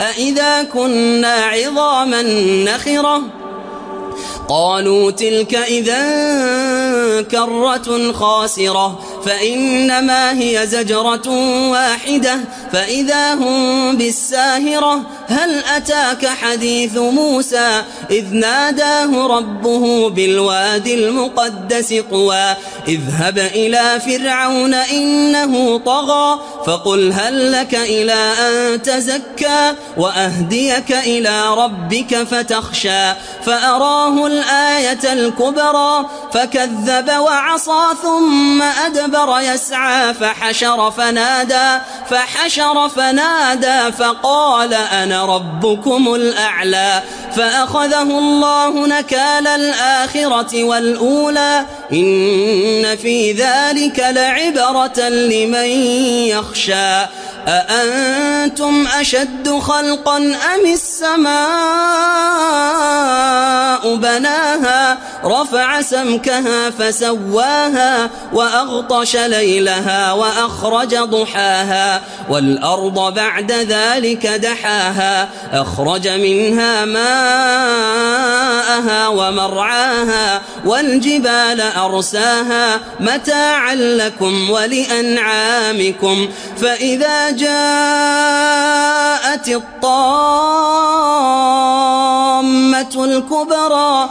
أئذا كنا عظاما نخرة قالوا تلك إذا كرة خاسرة فإنما هي زجرة واحدة فإذا هم بالساهرة هل أتاك حديث موسى إذ ناداه ربه بالوادي المقدس طوى اذهب إلى فرعون إنه طغى فقل هل لك إلى أن تزكى وأهديك إلى ربك فتخشى فأراه الآية الكبرى فكذب وعصى ثم أدبر يسعى فحشر فنادى فحشر فنادى فقال أنا ربكم الأعلى فأخذه الله نكال الآخرة والأولى. إن في ذلك لعبرة لمن يخشى. أأنتم أشد خلقا أم السماء بناها؟ رفع سمكها فسواها وأغطش ليلها وأخرج ضحاها والأرض بعد ذلك دحاها أخرج منها ماءها ومرعاها والجبال أرساها متاعا لكم ولأنعامكم فإذا جاءت الطامة الكبرى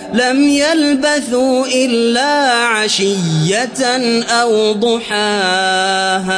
لم يلبثوا إلا عشية أو ضحاها.